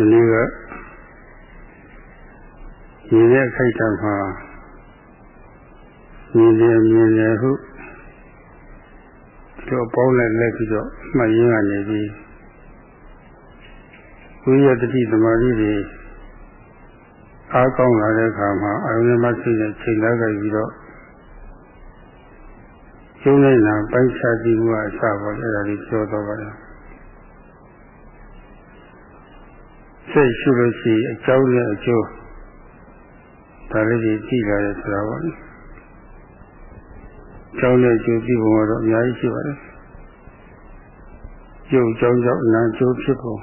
ဒီနေ့ကညီတဲ့ခိုက်တံမှာညီတယ်မြင်တယ်ဟုတို့ပေါင်းလိုက်လက်ပြီးတော့မှတ်ရင်းကနေပြီးဝိရတတိသမာဓိတွေအားကောင်းလာတဲ့အခါမှာအယုံမသိတဲ့ချိန်လာကြပြီးတော့ကျုံးနေတာပိုက်ချတိမှုအစပါအဲ့ဒါလေးပြောတော့ပါတယ် စိတ်ရှုလို့ရှိရင်အကြောင်းနဲ့အကျိုးဒါလေးကြီးကြည့်လာတယ်ဆိုတာပါလေကြောင်းနဲ့အကျိုးပြီးပုံတော့အများကြီးရှိပါတယ်ရုပ်ကြောင်းကြောင့်နာကျိုးဖြစ်ပုံ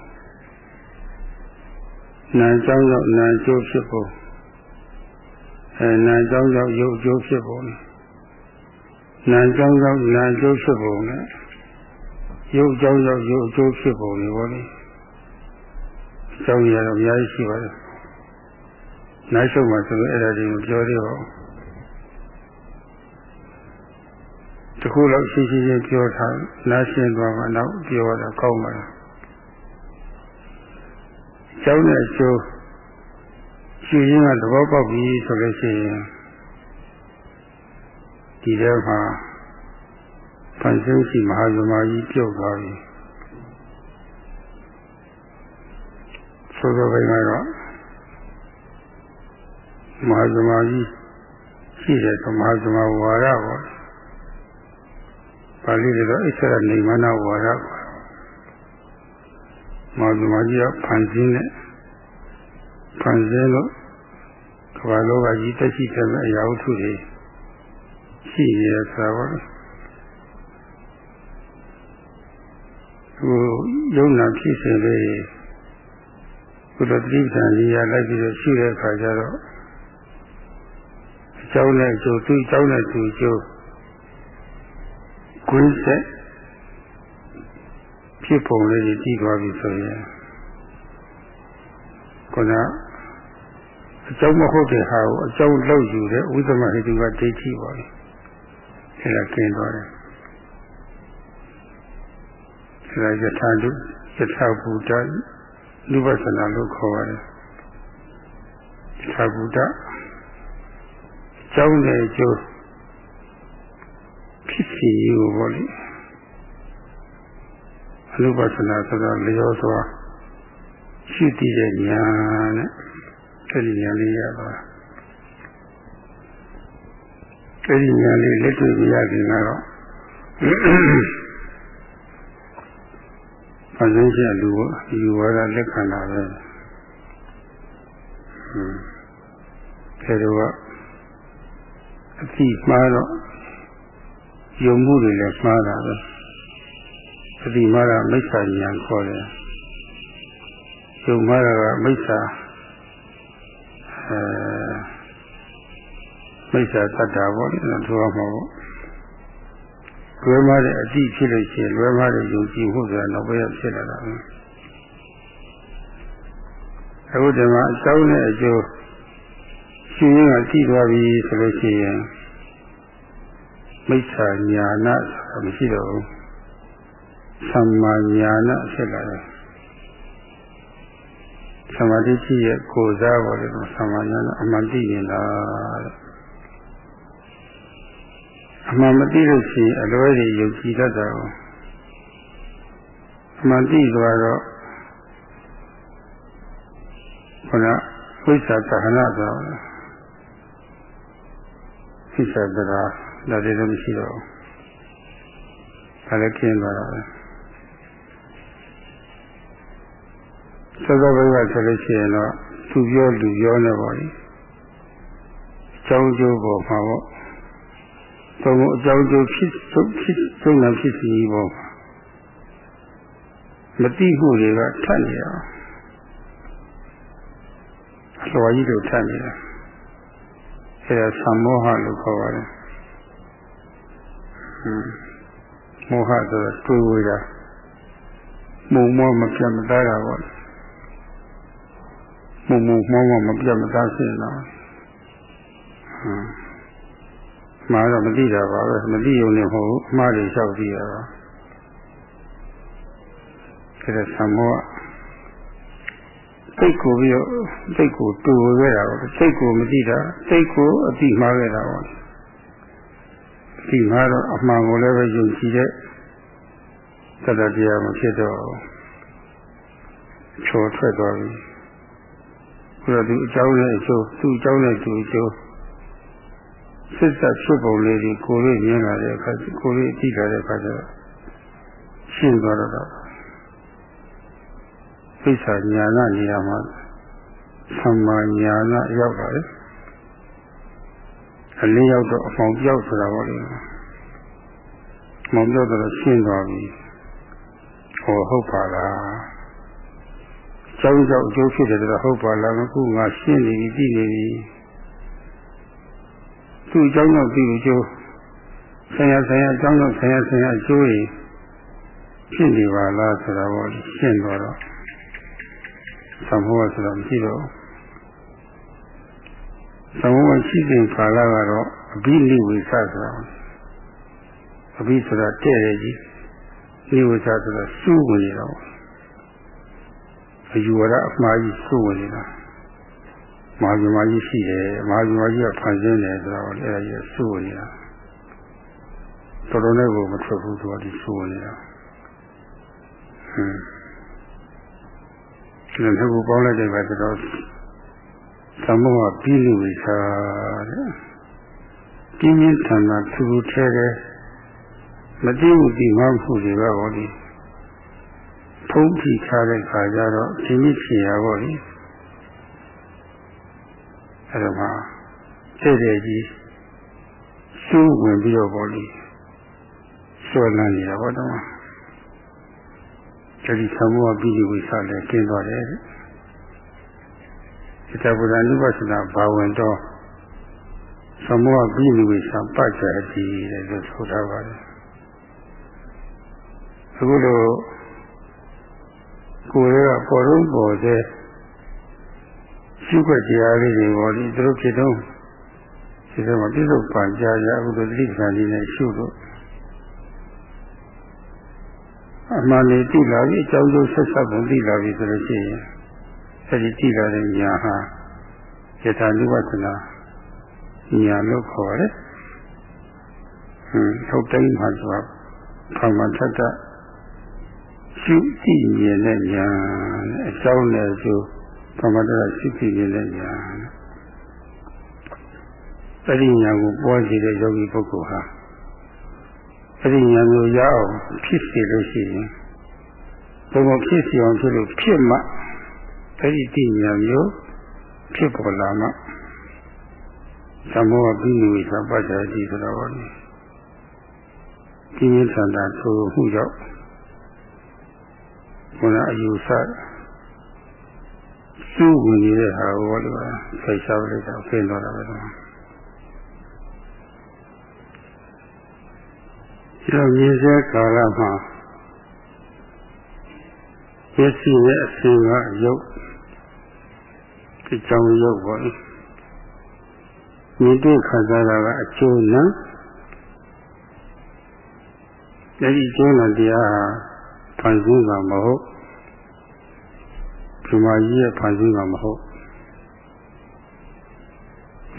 နာကြောင်းကြောင့်နာကျိုးဖြစ်ပုံအဲနာကြောင်းကြောင့်ရုပ်ကျိုးဖြစ်ပုံနာကြောင်းကြောင့်နာကျိုးဖြစ်ပုံနဲ့ရုပ်ကြောင်းကြောင့်ရုပ်ကျိုးဖြစ်ပုံတွေပေါ့လေ ကြောင်းရတော့အများကြီးရှိပါတယ်နောက်ဆုံးမှဆိုလို့အဲ့ဒါတွေမပြောသေးပါဘူးတခုလောက်ရှင်းရှင်းချင်းပြောထားနားရှင်းသွားမှနောက်ပြောတာကောင်းပါလားကျောင်းနဲ့အကျိုးရှင်ရင်းကသဘောပေါက်ပြီဆိုလို့ရှိရင်ဒီထဲမှာပန်ဆင်းရှိမဟာဇမကြီးပြုတ်သွားပြီ ဆိုတော့ဘယ်ကတော့မဟာဇမကြီးရှိတယ်ဆိုမဟာဇမဝါရပေါ့ပါဠိလိုတော့ဣစ္ဆရနေမနာဝါရပေါ့မဟာဇမကြီးကဖန်ဆင်းတဲ့ဖန်ဆင်းလို့ကဘာလောကကြီးတက်ရှိတဲ့အရာဝတ္ထုတွေရှိရဲဆိုတာပေါ့ဟိုယုံနာဖြစ်စဉ်လေး ဘုရားတိပ္ပံကြီးရလိုက်ပြီးတော့ရှိတဲ့အခါကျတော့အကြောင်းနဲ့ကျိုးသူ့အကြောင်းနဲ့သူ့ကျိုးကွင်းဆက်ဖြစ်ပုံလေးကြီးတည်သွားပြီဆိုရင်ခုနအကြောင်းမဟုတ်တဲ့ဟာကိုအကြောင်းလောက်ယူတဲ့ဥသမဟိတုကဒိဋ္ဌိပါလေအဲဒါကျင်းသွားတယ်အဲဒါယထာတုယထာဘူတ လူပသနာလို့ခေါ်ပါတယ်ယထာဘူတကျောင်းနဲ့ကျိုးဖြစ်စီကိုပေါ့လေအနုပသနာဆိုတော့လျောစွာရှိတည်တဲ့ညာနဲ့အဲ့ဒီညာလေးရပါအဲ့ဒီညာလေးလက်တွေ့ပြရခင်ကတော့ အစင်းချက်လူလူဝါဒလက်ခံတာပဲဟွန်းဒါတော့အတိမှားတော့ယုံမှုတွေလည်းမှားတာပဲအတိမှားတာမိစ္ဆာဉာဏ်ခေါ်တယ်ယုံမှားတာကမိစ္ဆာအဲမိစ္ဆာတတ္တာပေါ့လေတော့ပြောမှာပေါ့ လွယ်မှားတဲ့အတိဖြစ်လို့ရှိရင်လွယ်မှားတဲ့ယုံကြည်မှုဆိုတာနောက်ပဲဖြစ်လာတာပဲအခုဒီမှာအကြောင်းနဲ့အကျိုးရှင်ရင်းကကြည့်သွားပြီဆိုလို့ရှိရင်မိစ္ဆာညာနာဆိုတာမရှိတော့ဘူးသမ္မာညာနာဖြစ်လာတယ်သမာဓိရှိရဲ့ကိုယ်စားပေါ်တယ်သမ္မာညာနာအမှန်သိရင်လား အမှန်မသိလို့ရှိရင်အလွဲတွေယုံကြည်တတ်တာကိုအမှန်သိသွားတော့ခုနဝိသသဟနာဆိုသိစ္စာတရားဒါတွေလည်းမရှိတော့ဘူးဒါလည်းကျင်းသွားတာပဲသောသောဘိကဆိုလို့ရှိရင်တော့သူပြောလူပြောနေပါလိအကြောင်းကျိုးပေါ်မှာပေါ့ သုံးအကြောင်းကျိုးဖြစ်ဆုံးဖြစ်ဆုံးတာဖြစ်စီပေါ်မှာမတိမှုတွေကထပ်နေအောင်အလွာကြီးတို့ထပ်နေတာအဲဒါသံမောဟလို့ခေါ်ပါတယ်မောဟဆိုတာတွေးဝေးတာမုံမောမပြတ်မသားတာပေါ့မုံမုံမောမောမပြတ်မသားဖြစ်နေတာဟမ် မှားတော့မသိတာပါပဲမသိုံနဲ့မဟုတ်ဘူးအမှားတွေလျှောက်သိရတာဒါသံမောစိတ်ကိုပြီးတော့စိတ်ကိုတူခဲ့တာပေါ့စိတ်ကိုမသိတာစိတ်ကိုအတိမှားခဲ့တာပေါ့ဒီမှာတော့အမှန်ကိုလည်းပဲယုံကြည်တဲ့သတ္တတရားမဖြစ်တော့ချော်ထွက်သွားပြီဘုရားသူအကြောင်းနဲ့အကျိုးသူအကြောင်းနဲ့သူအကျိုး စစ်ဆက်ဖြစ်ပုံလေးဒီကိုယ်လေးမြင်လာတဲ့အခါကိုယ်လေးကြည့်လာတဲ့အခါကျတော့ရှင်းသွားတော့သိစ္စာညာနာနေရာမှာသမ္မာညာနာရောက်လာတယ်အလေးရောက်တော့အပေါင်းပြောက်ဆိုတာပေါ့လေမောင်ပြောတော့ရှင်းသွားပြီဟောဟုတ်ပါလားကျောင်းကျောင်းအကျိုးဖြစ်တယ်တော့ဟုတ်ပါလားအခုငါရှင်းနေပြီသိနေပြီ သူ့အကြောင်းတော့ပြီးအကျိုးဆရာဆရာအကြောင်းတော့ဆရာဆရာအကျိုးကြီးဖြစ်နေပါလားဆိုတာပေါ့ရှင်းသွားတော့သံဃောဆိုတာမရှိတော့သံဃောရှိတဲ့ကာလကတော့အဘိနိဝေသဆိုတာအဘိဆိုတာတဲ့ရကြီးနိဝေသဆိုတာစူးဝင်နေတော့အယူဝရအမှားကြီးစူးဝင်နေတာ မဟာဇမကြီးရှိတယ်မဟာဇမကြီးကဖန်ဆင်းတယ်ဆိုတော့အဲ့ဒါကြီးစူးဝင်နေတာတော်တော်နဲ့ကိုမထွက်ဘူးသူကဒီစူးဝင်နေတာဟွန်းဒီလိုမျိုးပေါင်းလိုက်တဲ့အခါကျတော့သမုဟပြီးလူဝိသာတဲ့ပြင်းပြင်းထန်ထန်သူ့ထဲတဲ့မတိမှုဒီမှမှုတွေပဲဟောဒီဖုံးဖိထားတဲ့ခါကျတော့ဒီနည်းဖြစ်ရပါလိ အဲ့ဒါမှတဲ့တဲ့ကြီးစူးဝင်ပြီးတော့ပေါ့လေဆွဲလန်းနေတာပေါ့တော့အဲဒီသမောပိဋိဝိသလည်းကျင်းသွားတယ်ဒီတဗုဒ္ဓနုပသနာဘာဝင်တော့သမောပိဋိဝိသပတ်ချအတိတဲ့လို့ဆိုထားပါတယ်အခုလိုကိုယ်ကပေါ်တော့ပေါ်တဲ့ ရှိခွက်တရားလေးတွေပေါ်ဒီသူတို့ဖြစ်တော့ဒီကမှာပြစ္ဆုတ်ပန်ကြရအခုလိုတိပ္ပံလေးနဲ့ရှုလို့အမှန်လေးသိလာပြီအကြောင်းကျိုးဆက်ဆက်ပုံသိလာပြီဆိုလို့ရှိရင်အဲဒီသိလာတဲ့ညာဟာယထာနုဝသနာညာလို့ခေါ်ရတယ်။ဟွန်းထုတ်တိုင်းမှာဆိုခံမှထက်တာရှုကြည့်မြင်တဲ့ညာအကြောင်းနဲ့ဆို ခံမှထက်တာရှုကြည့်မြင်တဲ့ညာအဲဒီညာကိုပွားကြည့်တဲ့ယောဂီပုဂ္ဂိုလ်ဟာအဲ့ဒီဉာဏ်ကိုရအောင်ဖြစ်စီလို့ရှိရင်ဘုံဖြစ်စီအောင်ဖြစ်လို့ဖြစ်မှအဲ့ဒီတိဉာဏ်မျိုးဖြစ်ပေါ်လာမှသမောပိနိဝိသပတ္တတိဆိုတော့ဒီင်းထန်တာထိုမှုကြောင့်ဘုရားအယူဆ စုဝင်နေတဲ့ဟာကိုလည်းဖိတ်ရှားလိုက်တာပြင်တော့တာပဲတော့တော့မြင်စေကာလမှာရစီရဲ့အစဉ်ကရုပ်ဒီကြောင့်ရုပ်ပေါ့လေမြင်တွေ့ခံစားတာကအကျိုးနံအဲဒီကျိုးနံတရားဟာဖန်ဆင်းတာမဟုတ် ဒီမှာကြီးရဲ့ဖန်ဆင်းတာမဟုတ်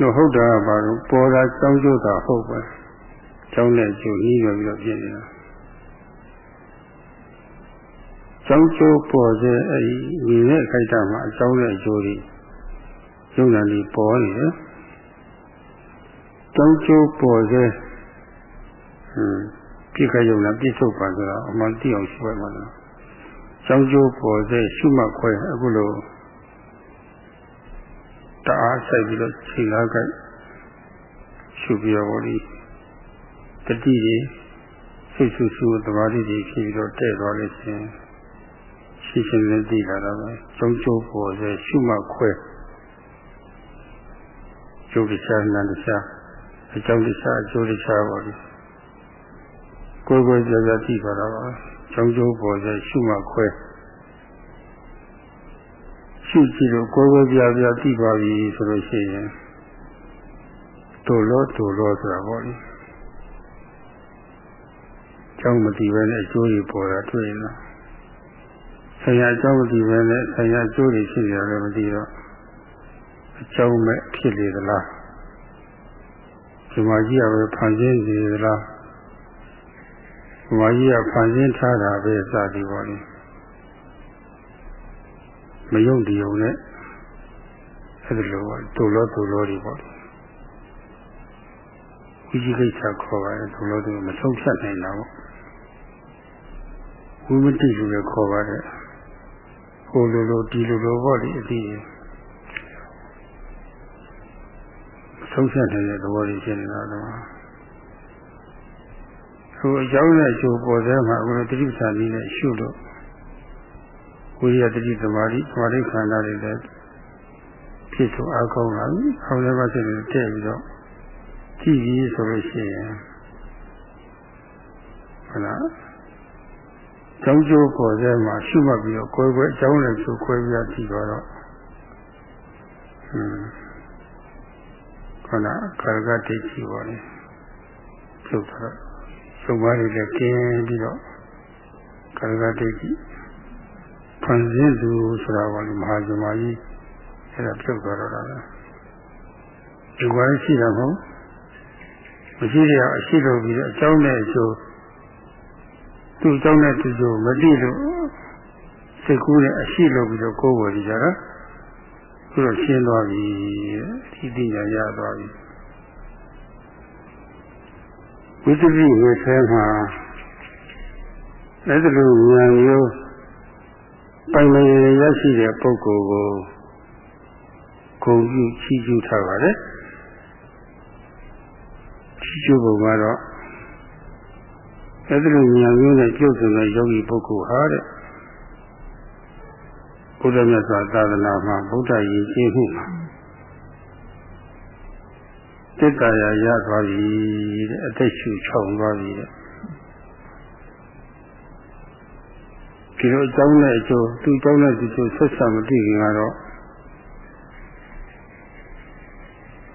လို့ဟုတ်တာကဘာလို့ပေါ်တာကြောင်းကျိုးတာဟုတ်ပဲကျောင်းနဲ့ကျိုးနှီးပြီးတော့ဖြစ်နေတာကျောင်းကျိုးပေါ်စေအဲဒီမြင်တဲ့ခိုက်တာမှာအကျောင်းနဲ့အကျိုးတွေယုံနာတွေပေါ်နေတယ်ကျောင်းကျိုးပေါ်စေဟမ်ပြည့်ခယုံနာပြည့်စုံပါဆိုတော့အမှန်တိအောင်ရှိပါမှာလား ကျောင်းကျိုးပေါ်စေရှုမှတ်ခွဲအခုလိုတအားဆိုင်ပြီးတော့ချိန်လာကြရှုပြီးတော့ဒီတတိတွေစိတ်ဆူဆူသမာဓိတွေဖြစ်ပြီးတော့တဲ့သွားလို့ရှိရင်ရှိရှင်လည်းသိလာတော့ပဲကျုံကျိုးပေါ်စေရှုမှတ်ခွဲကျုပ်တရားနန္တရားအကြောင်းတရားအကျိုးတရားပါလိကိုယ်ကိုယ်ကြကြသိပါတော့ပါ ကျုံကျိုးပေါ်စေရှုမှတ်ခွဲရှုကြည့်လို့ကိုယ်ကိုယ်ပြပြသိပါပြီဆိုလို့ရှိရင်တို့လို့တို့လို့ဆိုတာပေါ့လေကျောင်းမတည်ပဲနဲ့အကျိုးတွေပေါ်တာတွေ့ရင်တော့သဆိုင်ရာအကြောင်းမသိပဲနဲ့ဆိုင်ရာအကျိုးတွေရှိတယ်လည်းမသိတော့အကြောင်းမဲ့ဖြစ်လေသလားဒီမှာကြီးကပဲဖန်ဆင်းနေသလားဒီ မှာကြီးကဖန်ဆင်းထားတာပဲစသည်ပေါ့လေမယုံတည်ုံနဲ့အဲ့ဒီလိုတူလို့တူလို့ဒီပေါ့လေဝိจิကိစ္စခေါ်ပါတယ်တူလို့တူမဆုံးဖြတ်နိုင်တာပေါ့ဝိမတိလူလည်းခေါ်ပါတယ်ဟိုလိုလိုဒီလိုလိုပေါ့လေအသိဆုံးဖြတ်နိုင်တဲ့သဘောတွေဖြစ်နေတာတော့ ဟိုအကြောင်းနဲ့အကျိုးပေါ်တဲ့မှာအခုတတိပ္ပာနည်းနဲ့ရှုလို့ဝိရိယတတိသမာဓိသမာဓိခန္ဓာတွေလည်းဖြစ်ဆိုအားကောင်းလာပြီ။အောင်လည်းမဖြစ်လို့တဲ့ပြီးတော့ကြည့်ပြီးဆိုလို့ရှိရင်ဟုတ်လားကျောင်းကျိုးပေါ်တဲ့မှာရှုမှတ်ပြီးတော့ကိုယ်ကိုယ်အကြောင်းနဲ့ရှုခွဲပြီးတော့ကြည့်တော့ဟွန်းခန္ဓာကာကတိကြည့်ပါလေကျုပ်တော့ ရုပ်ပါးတွေလည်းကျင်းပြီးတော့ကာကတိကြည့်ဖန်ဆင်းသူဆိုတာကလည်းမဟာဇမကြီးအဲ့ဒါပြုတ်သွားတော့တာပဲဒီကွာရှိတာမဟုတ်မရှိတဲ့အရှိလို့ပြီးတော့အကြောင်းနဲ့အကျိုးသူ့အကြောင်းနဲ့သူ့ကျိုးမသိလို့စိတ်ကူးနဲ့အရှိလို့ပြီးတော့ကိုယ်ဝယ်ကြတာသူတော့ရှင်းသွားပြီဒီသိညာရသွားပြီ ဝိသုဒ္ဓိဝေဆဲမှာအဲ့ဒါလိုဉာဏ်မျိုးပိုင်မရရရှိတဲ့ပုဂ္ဂိုလ်ကိုဂုဏ်ပြုချီးကျူးထားပါတယ်ချီးကျူးပုံကတော့အဲ့ဒီလိုဉာဏ်မျိုးနဲ့ကျုပ်ဆိုတဲ့ယောဂီပုဂ္ဂိုလ်ဟာတဲ့ဘုရားမြတ်စွာသာသနာမှာဗုဒ္ဓရည်ကျင်းမှုမှာ စိတ်ကာယရသွားပြီတဲ့အသက်ရှူချောင်သွားပြီတဲ့ဒီလိုအကြောင်းနဲ့အကျိုးသူ့အကြောင်းနဲ့ဒီကျိုးဆက်ဆံမသိခင်ကတော့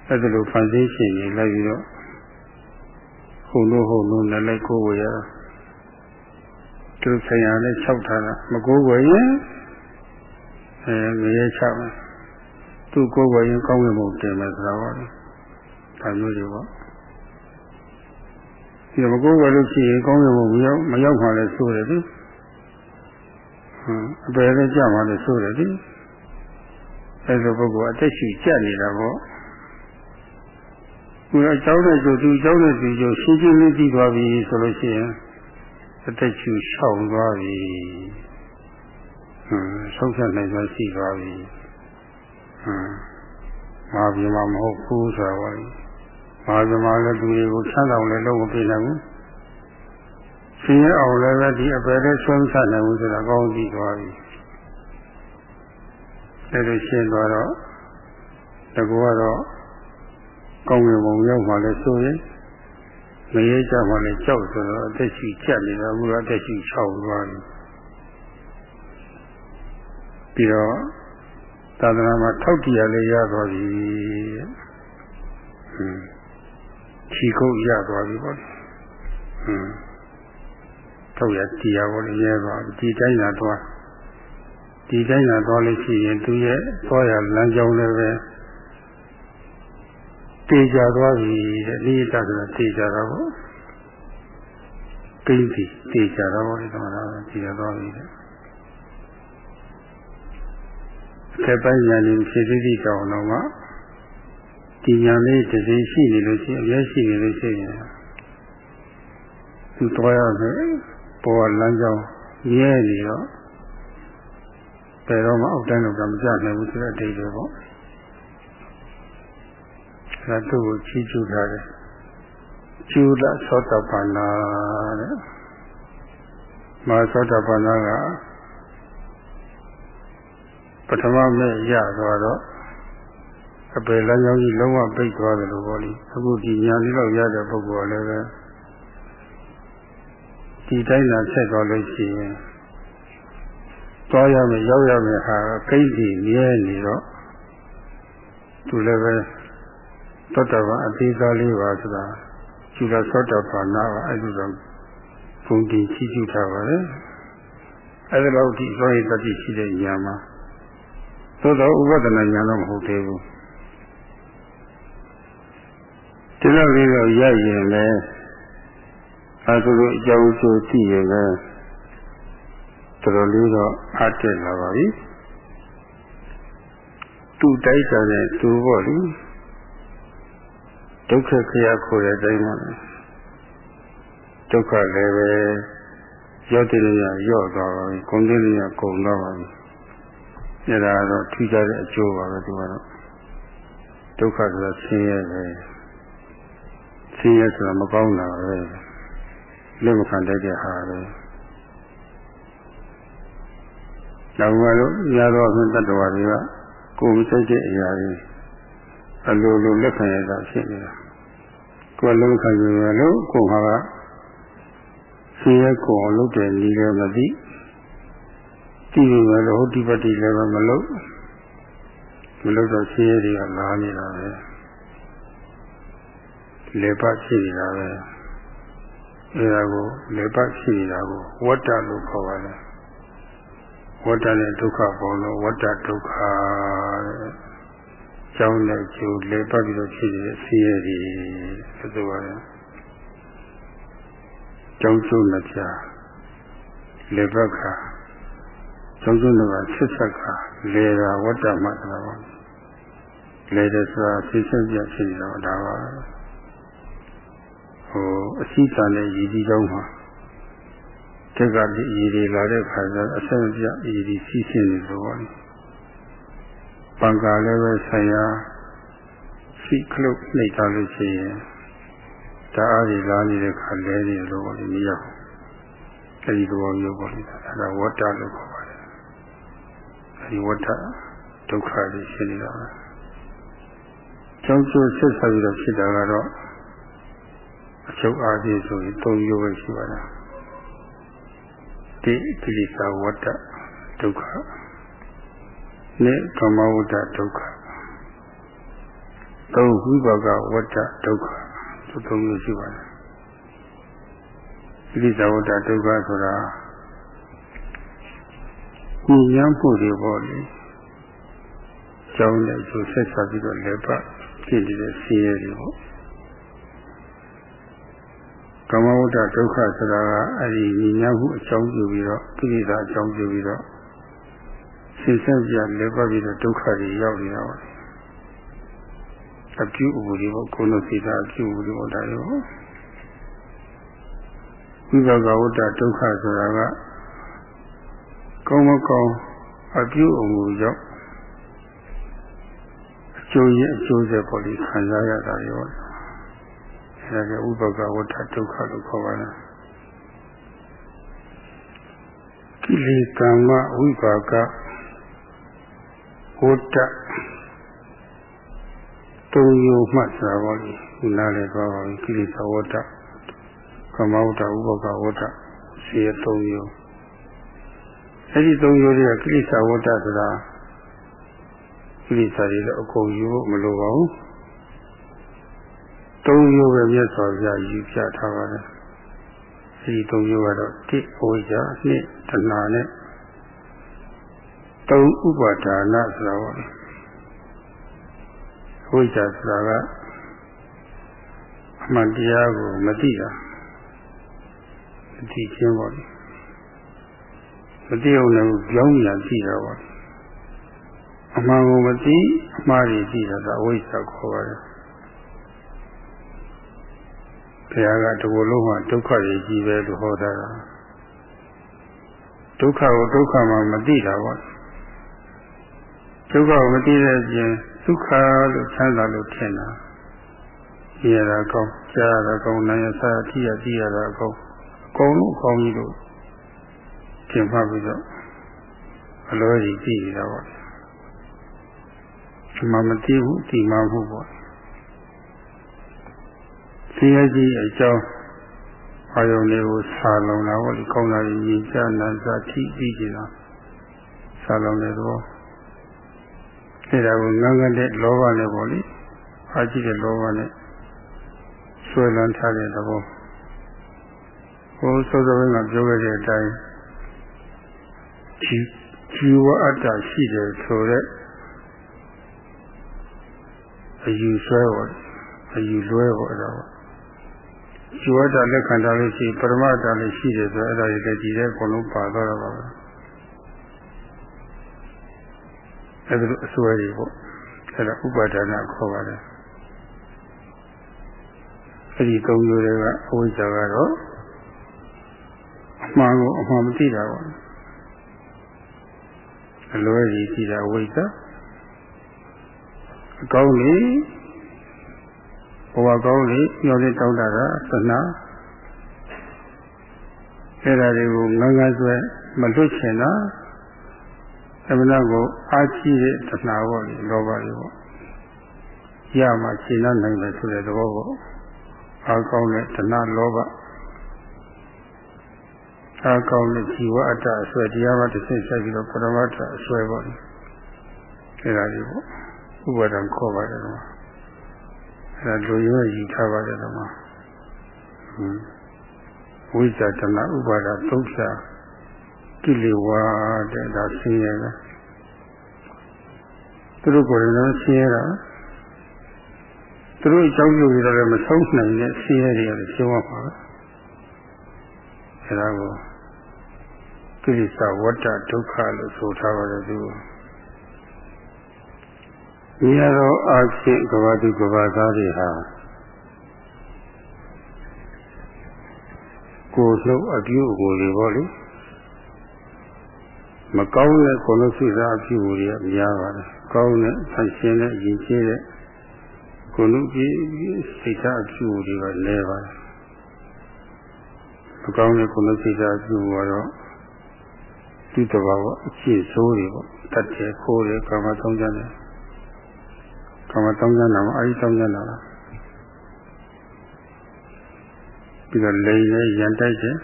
အဲ့ဒါလိုဖန်ဆင်းရှင်ကြီးလိုက်ပြီးတော့ဟုံလို့ဟုံလို့နဲ့လိုက်ကိုယ်ဝရသူဆိုင်ရာနဲ့၆ထားတာမကိုယ်ဝရင်အဲငရဲချမယ်သူကိုယ်ဝရင်ကောင်းဝင်မှုတင်မယ်ဆိုတာပါလေ ဒါမျိုးတွေပေါ့ဒီမကိုယ်ဝလို့ရှိရင်ကောင်းဝင်မှုမရောက်မရောက်မှလည်းဆိုးတယ်လေဟမ်အပယ်လည်းကြမှာလည်းဆိုးတယ်လေအဲလိုပုဂ္ဂိုလ်အသက်ရှိကြနေတာပေါ့ကိုယ်အကြောင်းနဲ့ကျိုးသူအကြောင်းနဲ့ဒီကျိုးရှင်းရှင်းလေးကြည့်သွားပြီဆိုလို့ရှိရင်အသက်ရှူရှောင်သွားပြီဟမ်ဆုံးဖြတ်နိုင်စွာရှိသွားပြီဟမ်မာပြမမဟုတ်ဘူးဆိုတော့ မာပြမလည်းသူတွေကိုချမ်းသာအောင်လည်းလုပ်မပေးနိုင်ဘူးရှင်ရအောင်လည်းပဲဒီအပယ်နဲ့ဆွမ်းဆက်နိုင်ဘူးဆိုတာကောင်းကြည့်သွားပြီအဲလိုရှင်းသွားတော့တကူကတော့ကောင်းကင်ဘုံရောက်မှလည်းဆိုရင်မရေကြမှလည်းကြောက်ဆိုတော့အသက်ရှိကြက်နေတာအခုတော့အသက်ရှိ၆သွားပြီပြီးတော့သာသနာမှာထောက်တရားလေးရသွားပြီဟွန်း ခြီကုတ်ရသွားပြီပေါ့ဟွန်းထောက်ရတရားပေါ်လည်းရဲသွားပြီဒီတိုင်းသာသွားဒီတိုင်းသာသွားလို့ရှိရင်သူရဲ့သွားရလမ်းကြောင်းလည်းပဲတေချာသွားပြီတဲ့နိယတဆိုတာတေချာတော့ပေါ့ကိန်းပြီတေချာတော့ပေါ့ဒီမှာတော့တေချာသွားပြီတဲ့ဆက်ပိုင်းညာနေဖြစ်သေးသည့်ကြောင့်တော့မှ ဒီညာလေးတစ်စိရှိနေလို့ရှိရင်အများရှိနေလို့ရှိရင်သူတော်ရမယ်ပေါ်လမ်းကြောင်းရဲနေတော့ဘယ်တော့မှအောက်တိုင်းတော့မကြနိုင်ဘူးဆိုတဲ့အတိတ်ပဲပေါ့အဲသူ့ကိုချီးကျူးထားတယ်ကျူလသောတပန္နာတဲ့မဟာသောတပန္နာကပထမမဲ့ရသွားတော့ အပေလမ်းကြောင်းကြီးလုံးဝပိတ်သွားတယ်လို့ပြောလိအခုဒီညာလေးတော့ရတဲ့ပုဂ္ဂိုလ်လည်းပဲဒီတိုင်းသာဆက်သွားလို့ရှိရင်သွားရမယ်ရောက်ရမယ်ဟာကိဋ္တိမြဲနေတော့သူလည်းပဲသောတပန်အသေးသားလေးပါဆိုတာကျူလာသောတပန်နာကအဲ့ဒီတော့ဘုံတင်ချီးကျူးထားပါတယ်အဲဒီလောက်ဒီစွမ်းရည်တတိရှိတဲ့ဉာဏ်မှာသို့တော့ဥပဒနာဉာဏ်တော့မဟုတ်သေးဘူး ဒီလောက်လေးတော့ရရင်လည်းအဲသူတို့အကြောင်းကျိုးကြည့်ရင်လည်းတော်တော်လေးတော့အားတက်လာပါပြီသူ့တိုက်တာနဲ့သူပေါ့လေဒုက္ခခရခိုးတဲ့အတိုင်းမှာဒုက္ခလည်းပဲရောက်တဲ့နေရာရောက်သွားပါပြီ။ကုန်တဲ့နေရာကုန်သွားပါပြီ။အဲဒါတော့ထူးခြားတဲ့အကျိုးပါပဲဒီကတော့ဒုက္ခဆိုတာဆင်းရဲပဲ။ ဆင်းရဲဆိုတာမကောင်းတာပဲ။လက်မခံတတ်တဲ့ဟာပဲ။နောက်မှတော့ရတော့အတ္တဝါတွေကကိုယ်မစိတ်တဲ့အရာတွေအလိုလိုလက်ခံရတာဖြစ်နေတာ။ကိုယ်လုံးခံရလို့ကိုယ်ဟာကဆင်းရဲကိုအောင်လုပ်တယ်နည်းလည်းမသိတိနေမယ်လို့ဟုတ်ဒီပတိလည်းမလုပ်မလုပ်တော့ဆင်းရဲတွေကလာနေတာပဲ လေပတ်ဖြစ်နေတာပဲအဲဒါကိုလေပတ်ဖြစ်နေတာကိုဝတ္တလို့ခေါ်ပါတယ်ဝတ္တနဲ့ဒုက္ခပေါ်လို့ဝတ္တဒုက္ခတဲ့ကျောင်းနဲ့ကျိုးလေပတ်ပြီးတော့ဖြစ်နေတဲ့ဆင်းရဲတွေဆိုပါတယ်ကျောင်းကျိုးနှစ်ဖြာလေဘက်ကကျောင်းကျိုးနှစ်ပါဆက်ဆက်ကလေတာဝတ္တမဆိုတာပါလေတဲ့ဆိုတာသိချင်းပြဖြစ်နေတော့ဒါပါ ဟိုအစီတန်တဲ့ရည်ကြီးကျောင်းမှာတက်ကဒီရည်တွေလာတဲ့ခါကျအဆက်ပြရည်ကြီးစီးဆင်းနေလို့ပါပံကာလည်းပဲဆရာရှိခလုတ်နှိပ်ထားလို့ရှိရင်ဓာတ်အားတွေလာနေတဲ့ခါလဲနေလို့ပေါ့လေမရောက်အဲဒီသဘောမျိုးပေါ့လေအဲဒါဝတ္တလို့ခေါ်ပါတယ်အဲဒီဝတ္တဒုက္ခတွေရှိနေတာပဲကျောင်းကျိုးဆက်ဆက်ပြီးတော့ဖြစ်တာကတော့ အချုပ်အားဖြင့်ဆိုရင်၃မျိုးပဲရှိပါလားဒီကိလေသာဝတ္တဒုက္ခနဲ့ကမ္မဝတ္တဒုက္ခသုံးဝိပါကဝတ္တဒုက္ခသူသုံးမျိုးရှိပါတယ်ဣတိဇဝတ္တဒုက္ခဆိုတာဉာဏ်မှုတွေပေါ့လေကျောင်းနဲ့ကျိုးဆက်ဆက်ပြီးတော့လည်းပတ်ဖြစ်နေတဲ့ဆင်းရဲတွေပေါ့ ကမ္မဝတ္တဒုက္ခဆိုတာကအဲဒီဉာဏ်မှုအကြောင်းပြုပြီးတော့ကိလေသာအကြောင်းပြုပြီးတော့ဆင်းဆက်ပြလည်းပတ်ပြီးတော့ဒုက္ခတွေရောက်နေတာပါအပြုအမူတွေပေါ့ကိုယ်လုံးစိတ်ဓာတ်အပြုအမူတွေပေါ့ဒါရောဝိဘဂဝတ္တဒုက္ခဆိုတာကကောင်းမကောင်းအပြုအမူကြောင့်အကျိုးရဲ့အကျိုးဆက်ပေါ်ပြီးခံစားရတာရောအဲ ဒါကဥပကဝတ္တဒုက္ခလို့ခေါ်ပါတယ်ကိလေသာမဝိပါကဝတ္တသုံးမျိုးမှတ်ဆိုတာပေါ့လေဒီနားလည်းသွားပါပြီကိလေသာဝတ္တကမ္မဝတ္တဥပကဝတ္တစီရသုံးမျိုးအဲ့ဒီသုံးမျိုးတွေကကိလေသာဝတ္တဆိုတာကိလေသာတွေတော့အကုန်ယူဖို့မလိုပါဘူး သုံးမျိုးပဲမြတ်စွာဘုရားယူပြထားပါတယ်ဒီသုံးမျိုးကတော့တိဝိဇ္ဇာနှစ်တဏှာနဲ့သုံးဥပါဒါနဆိုတာပေါ့လေဝိဇ္ဇာဆိုတာကအမှန်တရားကိုမသိတာမသိခြင်းပေါ့လေမသိအောင်လည်းကြောင်းညာသိတာပေါ့အမှန်ကိုမသိအမှားတွေသိတာဒါအဝိဇ္ဇာခေါ်ပါတယ် ဘုရားကတကူလုံးမှာဒုက္ခတွေကြီးပဲလို့ဟောတာဒုက္ခကိုဒုက္ခမှမသိတာပေါ့ဒုက္ခကိုမသိတဲ့အပြင်ဒုက္ခလို့ချမ်းသာလို့ထင်တာကြည်ရတာကောင်းကြားရတာကောင်းနိုင်ရစားထိရကြည်ရတာကောင်းအကုန်လုံးအကောင်းကြီးလို့ထင်မှပြီးတော့အလိုကြီးကြည်နေတာပေါ့ဒီမှာမသိဘူးဒီမှာမဟုတ်ပေါ့ ဆင်းရဲကြီးအကြောင်းအာယုန်တွေကိုဆာလုံတာပေါ့ဒီကောင်းတာကြီးညီချနာစာထိပြီးကြတာဆာလုံတဲ့တော့အဲဒါကိုငန်းငန်းတဲ့လောဘနဲ့ပေါ့လေအားကြီးတဲ့လောဘနဲ့ဆွဲလန်းထားတဲ့သဘောဟိုစောစောကပြောခဲ့တဲ့အတိုင်းជីជីဝအတ္တရှိတယ်ဆိုတဲ့အယူဆွဲပေါ်အယူလွဲပေါ်အဲ့ဒါပေါ့ ជីဝတ္တလက်ခံတာလို့ရှိပရမတ္တလည်းရှိတယ်ဆိုအဲ့ဒါတွေတည်းကြည်တဲ့အကုန်လုံးပါသွားတော့ပါပဲအဲ့ဒါအစွဲတွေပေါ့အဲ့ဒါဥပါဒနာခေါ်ပါတယ်အဲ့ဒီသုံးမျိုးတွေကအဝိဇ္ဇာကတော့အမှန်ကိုအမှန်မသိတာပါအလွဲကြီးသိတာဝိဇ္ဇာအကောင်းလေ ဘဝကောင်းလေညှော်လေးတောင်းတာကသနာအဲ့ဒါတွေကိုငန်းငန်းဆွဲမလွတ်ချင်တာအမှန်ကိုအားကြီးတဲ့သနာပေါ့လေလောဘတွေပေါ့ရမှရှင်းနိုင်တယ်ဆိုတဲ့သဘောပေါ့အားကောင်းတဲ့သနာလောဘအားကောင်းတဲ့ဇီဝအတ္တအဆွဲတရားမှတစ်စိတ်ဆက်ပြီးတော့ပရမတ္ထအဆွဲပေါ့လေအဲ့ဒါကြီးပေါ့ဥပါဒံခေါ်ပါတယ်ကွာအဲ့ ဒါလူရောယူထားပါတယ်ကွာဟွန်းဝိဇ္ဇာတနာဥပါဒသုစ္စာကိလေဝါတဲ့ဒါဆင်းရဲပဲသူတို့ကိုယ်လည်းဆင်းရဲတာသူတို့အကြောင်းပြုပြီးတော့လည်းမဆုံးနိုင်တဲ့ဆင်းရဲတွေလည်းရှင်းရပါပဲအဲဒါကိုကိလေသာဝတ္တဒုက္ခလို့ဆိုထားပါတယ်သူ ဒီရတော့အာရှိကဘာတိကဘာသားတွေဟာကိုယ်လုံးအပြုအမူတွေပေါ့လေမကောင်းတဲ့ကိုယ်လုံးစိတ်စားအပြုအမူတွေကများပါတယ်ကောင်းတဲ့ဆန့်ရှင်းတဲ့ယဉ်ကျေးတဲ့ကိုလူကြီးစိတ်ဓာတ်အပြုတွေကလဲပါတယ်မကောင်းတဲ့ကိုလူစိတ်ဓာတ်အပြုကတော့ဒီတဘာဝအရှိဆိုးတွေပေါ့တတ်တယ်ခိုးတယ်ကာမသုံးချမ်းတယ် ကာမသုံးချမ်းတာမအဲဒီသုံးချမ်းတာလားပြီးတော့လိန်နဲ့ရန်တိုက်တယ်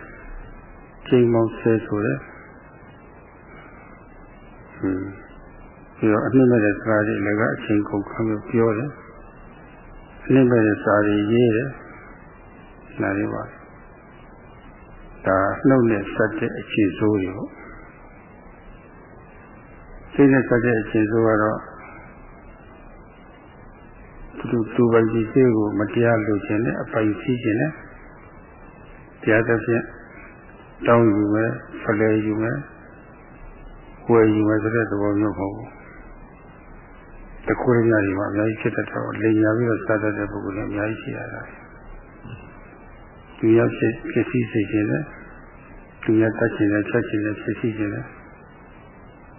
ချိန်မောင်းဆဲဆိုတယ်ဟွန်းပြီးတော့အနှိမ့်မဲ့တဲ့စကားတွေလည်းကအချိန်ကုန်ခံပြီးပြောတယ်အနှိမ့်မဲ့တဲ့စာတွေရေးတယ်နားရပါဒါနှုတ်နဲ့ဆက်တဲ့အချိန်ဆိုးတွေပေါ့စိတ်နဲ့ဆက်တဲ့အချိန်ဆိုးကတော့ သူသူပိုင်ကြီးစိတ်ကိုမတရားလို့ခြင်းနဲ့အပိုင်စီးခြင်းနဲ့တရားသဖြင့်တောင်းယူမယ်ဖလဲယူမယ်ဝယ်ယူမယ်ဆိုတဲ့သဘောမျိုးမဟုတ်ဘူးတခုရင်းများဒီမှာအများကြီးဖြစ်တတ်တော့လိန်ညာပြီးတော့စားတတ်တဲ့ပုဂ္ဂိုလ်တွေအများကြီးရှိရတာသူရဖြစ်ဖြစ်စီစေခြင်းနဲ့သူရတတ်ခြင်းနဲ့ချက်ခြင်းနဲ့ဖြစ်စီခြင်းနဲ့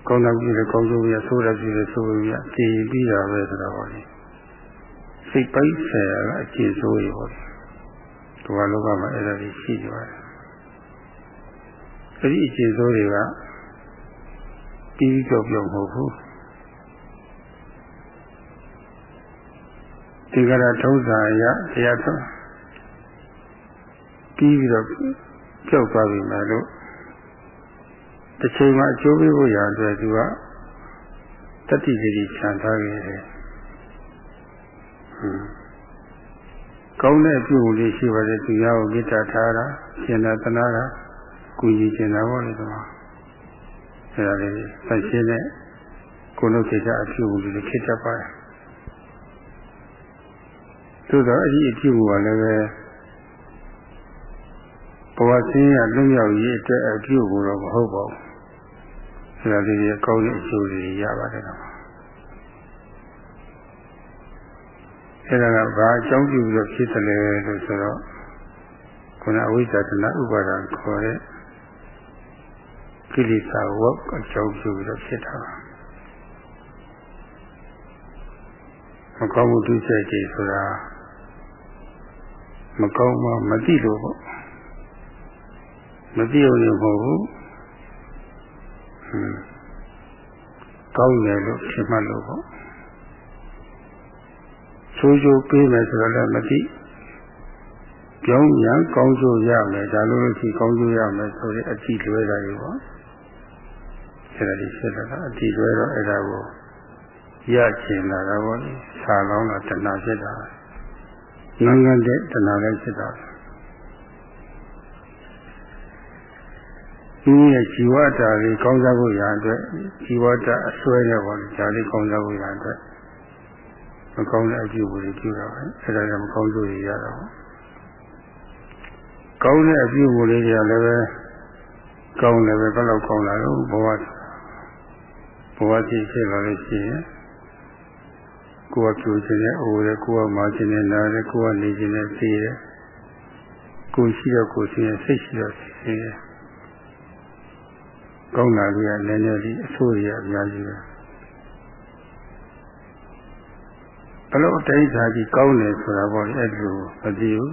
ကောင်းတာကြည့်တယ်ကောင်းကျိုးပြဆိုးတယ်ကြည့်တယ်ဆိုးပြကြည်ပြီးတာပဲဆိုတော့ဟောလေ စိတ်ပိုက်ဆယ်ကအကျင့်ဆိုးရေဟောလေဒီဝါလောကမှာအဲ့ဒါကြီးရှိကြပါတယ်အဲ့ဒီအကျင့်ဆိုးတွေကပြီးကြောက်ပြောက်မဟုတ်ဘူးဒီကရထုံးစာရတရားဆုံးပြီးပြီးတော့ကြောက်သွားပြီမယ်လို့တစ်ချိန်မှာအကျိုးပေးဖို့ရအတွက်သူကတတိစီကြီးခြံထားခဲ့တယ်ဟွန်း ကောင်းတဲ့အပြုအမူလေးရှိပါတယ်သူများကိုမေတ္တာထားတာရှင်သာသနာတာကုညီကျင်တာပေါ့လေဒီမှာအဲဒါလေးဆက်ရှင်းတဲ့ကိုယ်လုံးစိတ်ကအပြုအမူလေးဖြစ်တတ်ပါတယ်သို့တော့အဲ့ဒီအပြုအမူကလည်းပဲဘဝဆင်းရဲလွတ်မြောက်ရေးအတွက်အပြုအမူတော့မဟုတ်ပါဘူးဆရာလေးရဲ့ကောင်းတဲ့အကျိုးတွေရပါတယ်တော့ အဲ့ဒါကဘာအကြောင်းပြုပြီးတော့ဖြစ်တယ်လဲလို့ဆိုတော့ခုနအဝိဇ္ဇာတနာဥပါဒံခေါ်တဲ့ကိလေသာဝတ်အကြောင်းပြုပြီးတော့ဖြစ်တာမကောင်းမှုဒုစရိုက်တွေဆိုတာမကောင်းမှမသိလို့ပေါ့မသိအောင်လည်းမဟုတ်ဘူးကောင်းတယ်လို့ဖြစ်မှတ်လို့ပေါ့ ဆိုးကျိုးပေးမယ်ဆိုတော့လည်းမသိကြောင်းညာကောင်းကျိုးရမယ်ဒါလို့လို့ရှိကောင်းကျိုးရမယ်ဆိုတဲ့အတိလွဲတာတွေပေါ့အဲ့ဒါဒီဖြစ်တာအတိလွဲတော့အဲ့ဒါကိုရချင်လာတာပေါ့လေဆာလောင်းတာတဏှာဖြစ်တာငန်းငန်းတဲ့တဏှာလည်းဖြစ်တာ ဒီရဲ့ជីវတာလေးကောင်းစားဖို့ရအတွက်ជីវတာအစွဲနဲ့ပေါ့လေဒါလေးကောင်းစားဖို့ရအတွက် မကောင်းတဲ့အကျိုးကိုပြုတာပဲအဲဒါလည်းမကောင်းကျိုးရရတာပေါ့ကောင်းတဲ့အပြုကိုလေးတွေကလည်းပဲကောင်းတယ်ပဲဘယ်လောက်ကောင်းလာလို့ဘဝဘဝကြည့်ဖြစ်လာလို့ရှိရင်ကိုယ်ကကြိုခြင်းနဲ့အိုးတယ်ကိုယ်ကမာခြင်းနဲ့နားတယ်ကိုယ်ကနေခြင်းနဲ့သိတယ်ကိုယ်ရှိတော့ကိုယ်ရှိရင်စိတ်ရှိတော့သိတယ်ကောင်းတာတွေကလည်းနည်းနည်းလေးအဆိုးတွေအများကြီးပဲ ဘလို့အတိုင်းစာကြီးကောင်းတယ်ဆိုတာပေါ့လေအဲ့လိုမသိဘူး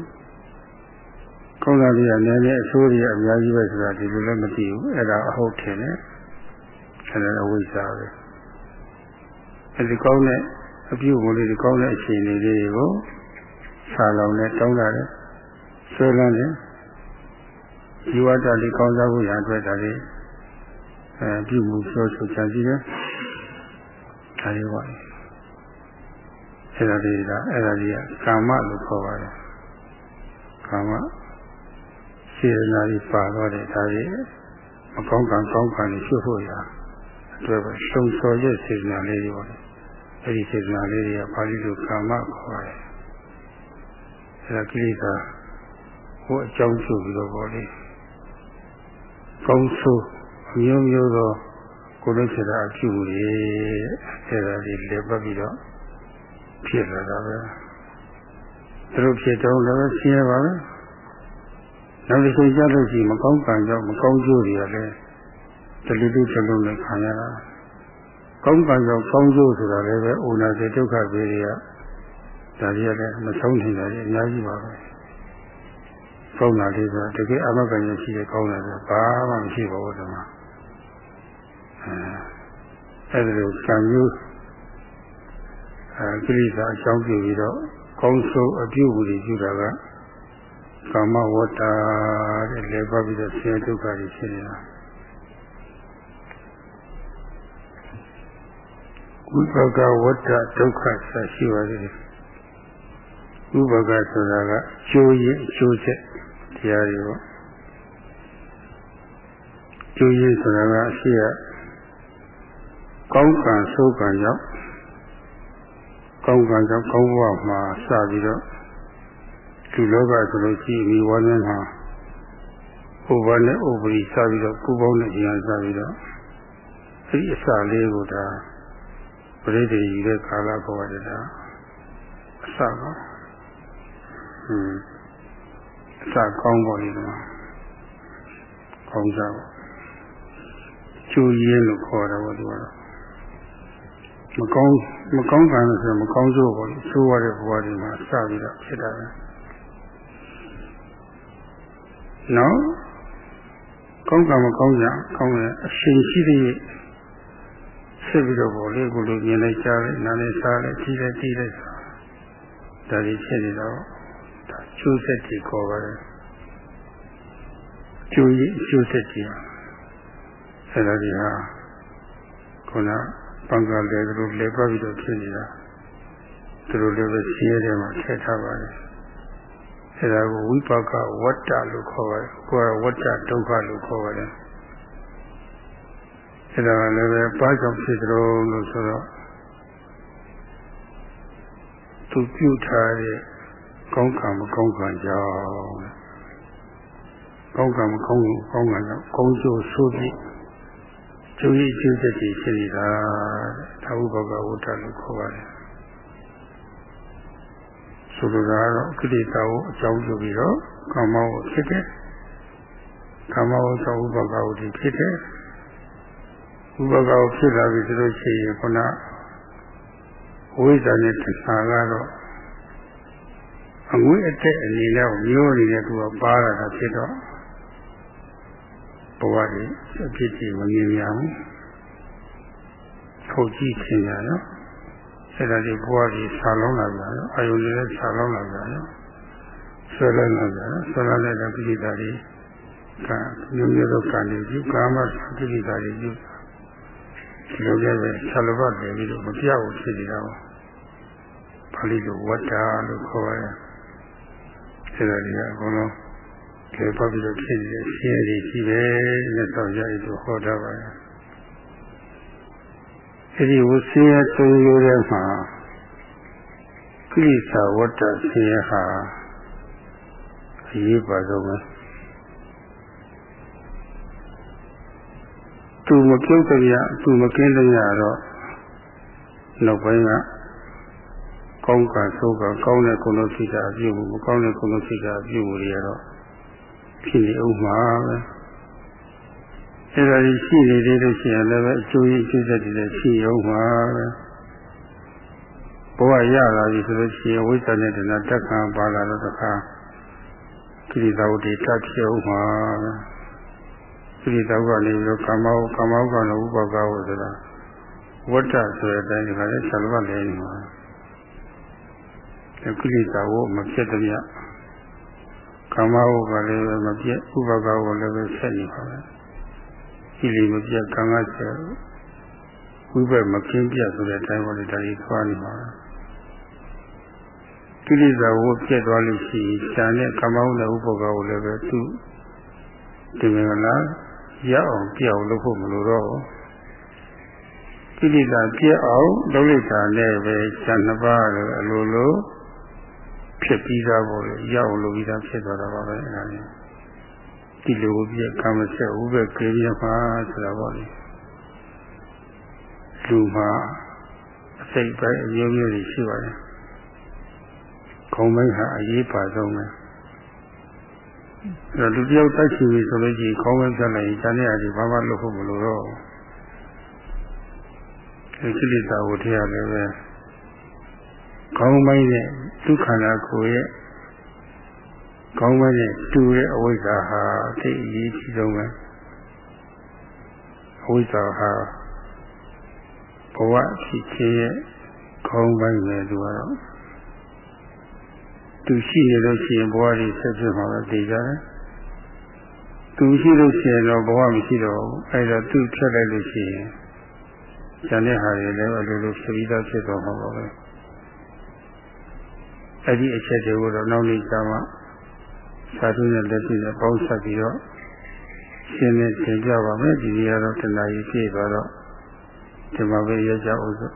ကောင်းတာတွေကနည်းနည်းအဆိုးတွေအများကြီးပဲဆိုတာဒီလိုလည်းမသိဘူးအဲ့ဒါအဟုတ်ထင်တယ်အဲ့ဒါအဝိဇ္ဇာပဲအဲ့ဒီကောင်းတဲ့အပြုအမူလေးဒီကောင်းတဲ့အခြေအနေလေးတွေကိုဆာလောင်နဲ့တောင်းတာလေဆွဲလန်းတယ်ဒီဝတ္တလေးကောင်းစားဖို့ရအတွက်ဒါလေးအဲပြုမှုပြောဆိုချင်ကြည့်တယ်ဒါလေးပါ အဲ့ဒါလေးကအဲ့ဒါလေးကကာမလို့ခေါ်ပါတယ်ကာမစေတနာကြီးပါတော့တယ်ဒါလေးမကောင်းကံကောင်းကံတွေရှုဖို့ရအတွက်ပဲရှုံစော်ရဲ့စေတနာလေးတွေပါအဲ့ဒီစေတနာလေးတွေကပါဠိလိုကာမခေါ်တယ်အဲ့ဒါကိလေသာဟိုအကြောင်းဆိုပြီးတော့ပေါ့လေကောင်းဆိုးအမျိုးမျိုးသောကိုယ်လုံးစေတာအကျိုးတွေအဲ့ဒါဒီလက်ပတ်ပြီးတော့ ဖြစ်လာတာပဲသူတို့ဖြစ်တော့လည်းဆင်းရဲပါပဲနောက်တစ်ချိန်ကျလို့ရှိရင်မကောင်းကံကြောင့်မကောင်းကျိုးတွေကလည်းတလူလူတစ်လုံးနဲ့ခံရတာကောင်းကံကြောင့်ကောင်းကျိုးဆိုတာလည်းပဲအိုနာစေဒုက္ခပေတွေကဒါကြီးလည်းမဆုံးနိုင်တာကြီးအများကြီးပါပဲကောင်းတာလေးဆိုတကယ်အမကံရရှိတဲ့ကောင်းတာဆိုဘာမှမရှိပါဘူးဒီမှာအဲအဲဒီလိုကံမျိုး အဲကိလေသာအကြောင်းပြုပြီးတော့ကောင်းဆိုးအပြုအမူတွေပြုတာကကာမဝတ္တာတဲ့လေပတ်ပြီးတော့ဆင်းရဲဒုက္ခတွေဖြစ်နေတာဝိပကဝတ္တဒုက္ခဆက်ရှိပါသေးတယ်ဥပကဆိုတာကကျိုးရင်အကျိုးချက်တရားတွေပေါ့ကျိုးရင်ဆိုတာကအရှိရကောင်းကံဆိုးကံကြောင့် ကောင်းကံကြောင့်ကောင်းဘဝမှာစပြီးတော့ဒီလောကဆိုလို့ရှိရင်ဒီဝါနဲ့မှာဥပနဲ့ဥပရိစပြီးတော့ကုပေါင်းနဲ့ဉာဏ်စပြီးတော့အဲဒီအစလေးကိုဒါပရိသေကြီးတဲ့ကာလခေါ်ရတယ်ဒါအစပါဟွန်းအစကောင်းပေါ်နေတော့ကောင်းစားကျိုးရင်းလို့ခေါ်တာပေါ့ဒီကတော့ မကောင်းမကောင်းကံလို့ဆိုမကောင်းစိုးပေါ့ဆိုးရတဲ့ဘဝတွေမှာစပြီးတော့ဖြစ်တာပဲနော်ကောင်းကံမကောင်းကြကောင်းရင်အရှင်ရှိတဲ့ဆက်ပြီးတော့ပေါ့လေကိုလိုမြင်လိုက်ကြားလိုက်နားလိုက်စားလိုက်ကြည့်လိုက်ကြည့်လိုက်ဒါကြီးဖြစ်နေတော့ဒါကျိုးဆက်ကြီးခေါ်ပါတယ်ကျိုးကြီးကျိုးဆက်ကြီးအဲ့ဒါကြီးဟာခုန ပံကလည်းသူတို့လဲပတ်ပြီးတော့ဖြစ်နေတာသူတို့လည်းပဲရှင်းရဲမှာထည့်ထားပါတယ်အဲဒါကိုဝိပါကဝတ္တလို့ခေါ်ပါတယ်ကိုယ်ကဝတ္တဒုက္ခလို့ခေါ်ပါတယ်အဲဒါကလည်းပဲဘာကြောင့်ဖြစ်ကြလို့လို့ဆိုတော့သူပြုထားတဲ့ကောင်းကံမကောင်းကံကြောင့်ကောင်းကံမကောင်းကောင်းကံကြောင့်ကောင်းကျိုးဆိုးပြီး ကျိုးရည်ကျိုးချက်ကြီးဖြစ်နေတာသာဝဘကဝတ္တလို့ခေါ်ပါတယ်ဆိုလိုတာကတော့ကိလေသာကိုအကြောင်းပြုပြီးတော့ကာမဝဖြစ်တယ်ကာမဝသောဥပကဝတိဖြစ်တယ်ဥပကဝဖြစ်လာပြီဆိုလို့ရှိရင်ခုနဝိဇ္ဇာနဲ့တဏှာကတော့အငွေအတက်အနေနဲ့မျိုးနေတဲ့သူကပါလာတာဖြစ်တော့ ဘဝကြီးအဖြစ်ကြီးမမြင်ရဘူးထုတ်ကြည့်ခြင်းရနော်အဲ့ဒါဒီဘဝကြီးဆာလုံးလာကြရောအာယုန်တွေဆာလုံးလာကြရောဆွဲလိုက်လာကြရောဆွဲလိုက်တဲ့ပိဋကတွေကမျိုးမျိုးသောကံတွေယူကာမပိဋကတွေယူဒီလိုလည်းပဲဆလဘတ်တယ်ပြီးတော့မပြောက်ဖြစ်နေတာပါပါဠိလိုဝတ္တာလို့ခေါ်ရတယ်အဲ့ဒါတွေကအကုန်လုံး လေပတ်ပြီးတော့ဖြစ်နေတဲ့ဆင်းရဲတွေရှိတယ်နဲ့ဆောက်ရည်တို့ဟောထားပါရဲ့အဲဒီဝဆင်းရဲသုံးမျိုးထဲမှာကိလေသာဝတ္တဆင်းရဲဟာအရေးပါဆုံးပဲသူမပြုတ်တရားသူမကင်းတရားတော့နောက်ပိုင်းကကောင်းကံဆိုးကံကောင်းတဲ့ကုသိုလ်စိတ်ဓာတ်အပြုမကောင်းတဲ့ကုသိုလ်စိတ်ဓာတ်အပြုတွေကတော့ ဖြစ်နေဥမှာပဲအဲ့ဒါကြီးရှိနေသေးလို့ရှိရင်လည်းအကျိုးရင်းအကျိုးဆက်တွေလည်းရှိဥမှာပဲဘဝရလာပြီဆိုလို့ရှိရင်ဝိဇ္ဇာနဲ့တဏှာတက်ခံပါလာတော့တခါကိလေသာဝတ္တိတတ်ဖြစ်ဥမှာပဲကိလေသာကနေပြီးတော့ကာမဝကာမဝကလည်းဥပကာဝဆိုတာဝတ္တဆိုတဲ့အတိုင်းဒီကလည်းဆလဘလည်းနေမှာကိလေသာကိုမဖြစ်တဲ့မြတ် ကာမဝကလည်းမပြတ်ဥပကာဝလည်းပဲဆက်နေပါပဲကိလေမပြတ်ကံကဆက်ဝိဘက်မကင်းပြတ်ဆိုတဲ့အတိုင်းပေါ်လေဒါကြီးသွားနေပါကိလေသာကိုပြတ်သွားလို့ရှိရင်ဉာဏ်နဲ့ကာမဝနဲ့ဥပကာဝလည်းပဲသူဒီမင်္ဂလာရအောင်ပြောင်းလို့ဖို့မလိုတော့ကိလေသာပြည့်အောင်လုပ်လိုက်တာနဲ့ပဲဇန်နှစ်ပါးလို့အလိုလို ဖြစ်ပြီးသားပေါ့လေရအောင်လုပ်ပြီးသားဖြစ်သွားတာပါပဲအဲဒါလေးဒီလိုပြည့်ကာမဆက်ဥပ္ပကေရမှာဆိုတာပေါ့လေလူမှာအစိတ်ပိုင်းအမျိုးမျိုးတွေရှိပါတယ်ခုံပိုင်းဟာအရေးပါဆုံးပဲအဲ့တော့လူတယောက်တိုက်ချင်ပြီဆိုလို့ရှိရင်ခေါင်းဝဲပြလိုက်ရင်တန်တဲ့အရာဘာမှလုပ်ဖို့မလိုတော့ဒီကိလေသာကိုထည့်ရတယ်ပဲ ခေါင်းပိုင်းနဲ့ဒုက္ခနာကိုရဲ့ခေါင်းပိုင်းနဲ့တူတဲ့အဝိဇ္ဇာဟာသိအရေးကြီးဆုံးပဲအဝိဇ္ဇာဟာဘဝဖြစ်ခြင်းရဲ့ခေါင်းပိုင်းပဲသူကတော့သူရှိနေလို့ရှိရင်ဘဝကြီးဆက်ဖြစ်မှာပဲသိကြတယ်သူရှိလို့ရှိရင်တော့ဘဝမရှိတော့ဘူးအဲဒါသူဖြတ်လိုက်လို့ရှိရင်ဉာဏ်နဲ့ဟာတွေလည်းအလိုလိုဖြစ်ပြီးသားဖြစ်သွားမှာပါပဲ အဲ့ဒီအချက်တွေကိုတော့နောက်နေ့ကျမှသာဓုနဲ့လက်ရှိနဲ့ပေါင်းဆက်ပြီးတော့ရှင်းနေသင်ပြပါမယ်ဒီနေ့ကတော့တဏှာကြီးပြည့်သွားတော့ဒီမှာပဲရကြအောင်စို့